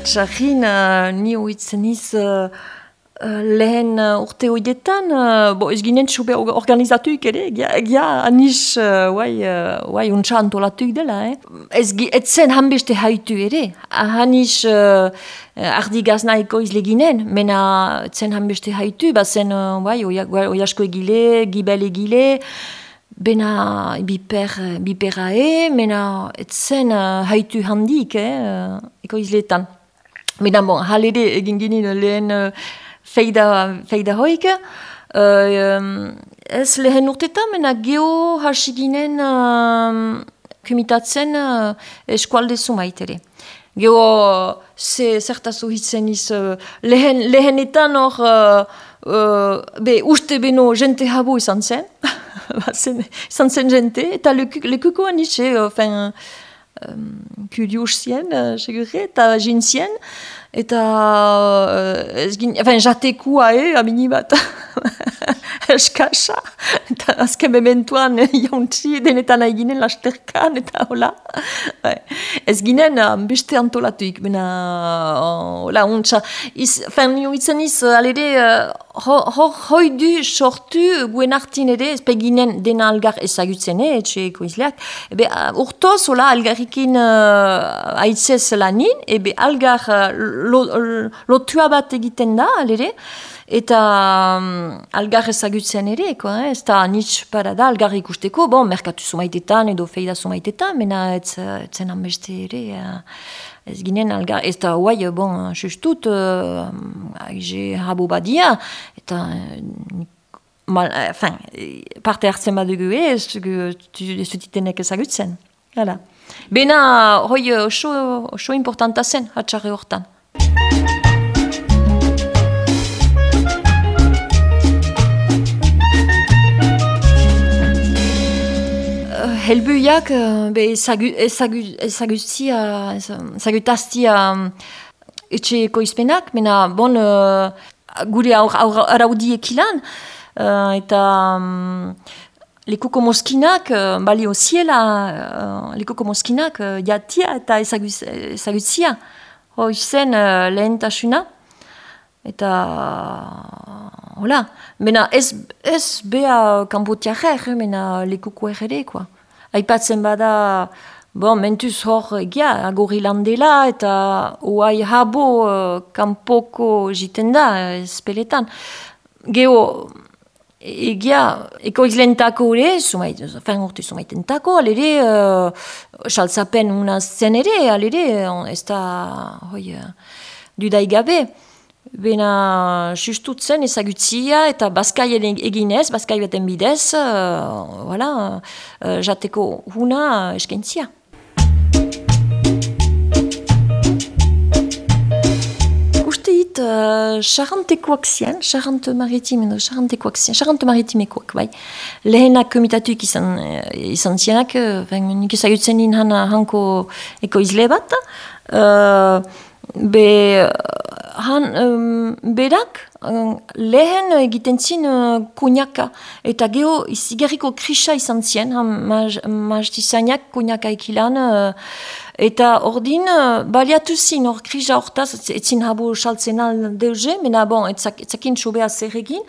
Atxarrin, uh, ni oitzen iz uh, uh, lehen uh, urte hoietan, uh, bo ez ginen txube organizatuik ere, egia, anis, uh, guai, uh, guai untsa antolatuik dela, eh? Ez, ez zen hanbeste haitu ere, anis uh, ardi gaznaiko izle ginen, mena ez zen hanbeste haitu, bazen, uh, guai, oiasko egile, gibel egile, Bena biper, biperae, mena etzen uh, haitu handik, eh, eko Bena bon, halede egin ginen lehen uh, feida, feida hoik. Uh, ez lehen urtetan, mena geho hasi ginen uh, kumitatzen uh, eskualde zumaitere. Geho, ze zertazu hitzen iz, uh, lehen, lehenetan hor, uh, uh, be, uste beno jente habu izan zen. izan zen jente, eta lekuko anitxe, enfin, um, kurios zien, uh, segure, eta jin zien, eta uh, ez gin, enfin, jatekua, eh, amini bat, eskasa, eta azken mementuan jauntzi, denetan eginen lasterkan, eta hola. ez ginen uh, beste antolatuik, bena, uh, hola, untsa, iz, enfin, itzen iz, alere, uh, hor hoi du sortu guen artin ere, ez peginen dena algar ezagutzen, eh, etxe ekoizleak, ebe uh, urtoz, hola, algarrikin uh, aitzez lanin, ebe algar uh, lotua lo bat egiten da, alere, eta um, algar ezagutzen ere, ko, eh, ez da nitz para da, algar ikusteko, bon, merkatu sumaitetan edo feida sumaitetan, mena ez, etzen hanbeste ere, uh, ez ginen algar, ez da guai, bon, justut, uh, aize badia, eta mal, enfin, parte hartzen badugu ez, ez ezagutzen. Hala. Bena, hoi, oso, oso importanta zen, hatxarre hortan. Helbuiak be ezagutaztia etxe ekoizpenak, mena bon uh, gure aur, aur, araudiek ilan, uh, eta um, lekuko moskinak, uh, balio ziela, uh, lekuko moskinak uh, jatia eta ezagutzia. Hoi zen uh, lehentasuna. Eta, hola, mena ez, ez bea kanpotiajer, mena lekuko ere, koa aipatzen bada, bon, mentuz hor egia, agori landela, eta uai habo uh, kanpoko jiten da, espeletan. Geo, egia, eko izlentako ere, sumait, fen urte sumaitentako, alere, uh, saltzapen unaz zen ere, alere, ez da, hoi, uh, dudaigabe. Bena sustutzen ezagutzia eta bazkai eginez, bazkai beten bidez, uh, voilà, uh, jateko huna eskentzia. Uste hit, xarantekoak uh, zien, xarante maritim, edo xarantekoak zien, xarante maritimekoak, bai. Lehenak komitatuik izan, izan zienak, uh, nik ezagutzen nien hanko eko bat, uh, be han um, berak um, lehen egiten zin uh, kuniaka eta geho izigarriko krisa izan zien han majtizainak maj kuniaka ekilan uh, eta ordin uh, baliatu zin hor krisa hortaz etzin habo saltzen al deuze mena bon etzak, etzakin txobea zer egin.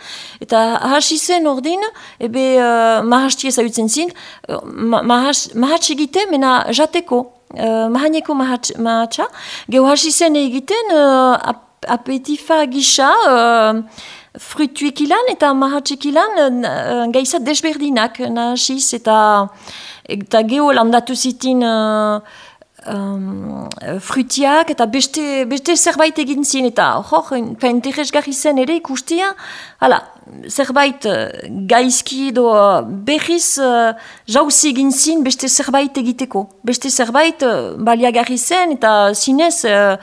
Eta hasi zen ordin ebe uh, mahasti ezagutzen zin uh, mahats egite mena jateko uh, mahaneko mahatsa, geho hasi zen egiten uh, apetifa gisa uh, frutuik eta mahatxik ilan uh, gaizat desberdinak. Nahasiz eta eta geho landatu zitin uh, um, frutiak eta beste, beste zerbait egin zin eta hor, interesgarri zen ere ikustia, hala, zerbait gaizki edo berriz uh, jauzi egin zin beste zerbait egiteko. Beste zerbait uh, baliagarri zen eta zinez uh,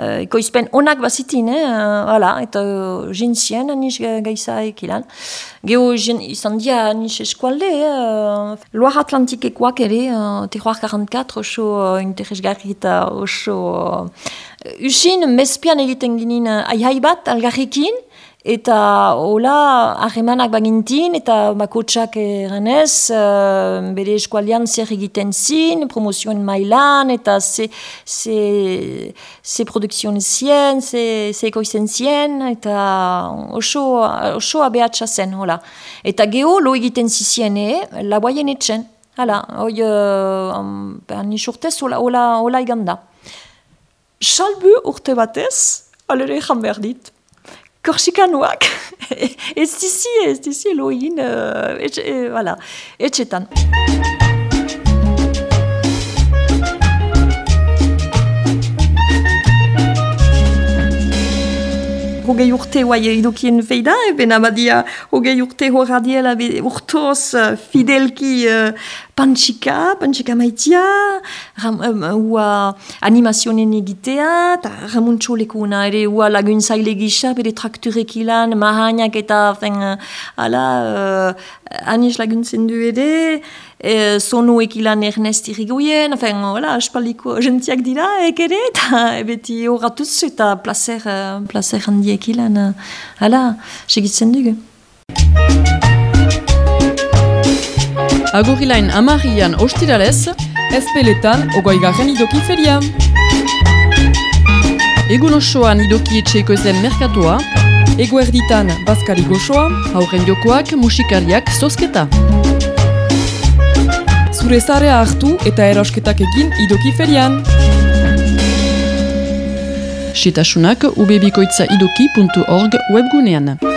uh, ekoizpen onak bazitin, eh? uh, eta uh, jintzien aniz gaizaek ilan. Geo izan dia aniz eskualde, eh? Loire Atlantikekoak ere, uh, terroir 44, oso uh, interesgarri eta oso... Uh, usin, mespian egiten ginen uh, aihai bat, algarrekin, Eta hola, harremanak bagintin, eta bakotsak eranez, uh, bere eskualian zer egiten zin, promozioen mailan, eta ze, ze, ze produkzioen zien, ze, ze ekoizen zien, eta oso, oso abeatsa zen, hola. Eta geho lo egiten ziziene, laboaien etxen. Hala, hoi, uh, um, urtez, hola, hola, hola iganda. Salbu urte batez, alere jan behar dit. Korsikanoak, ez dizi, ez dizi eloin, uh, etxe, e, voilà, etxetan. Hogei urte guai idokien feida, eben abadia hogei urte horra diela urtoz uh, fidelki uh, pantxika, pantxika maitia, ram, ua animazionen egitea, eta ramuntxo lekuna ere ua lagun zaile gisa, bere trakturek ilan, mahainak eta fen, ala, uh, anis laguntzen du ere, e, sonuek ilan Ernest Irigoyen, enfin, voilà, espaliko gentiak dira, ek ere, eta beti horatuz eta placer, placer handiek ilan, uh, ala, segitzen dugu. Agorilain amarrian ostiralez, ezpeletan ogaigarren idoki feria. Egun osoan idoki etxeiko zen merkatua, eguerditan bazkari gozoa, hauren jokoak, musikariak, zosketa. Zure zarea hartu eta erosketak egin idoki ferian. Setasunak ubebikoitza webgunean.